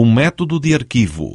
o método de arquivo.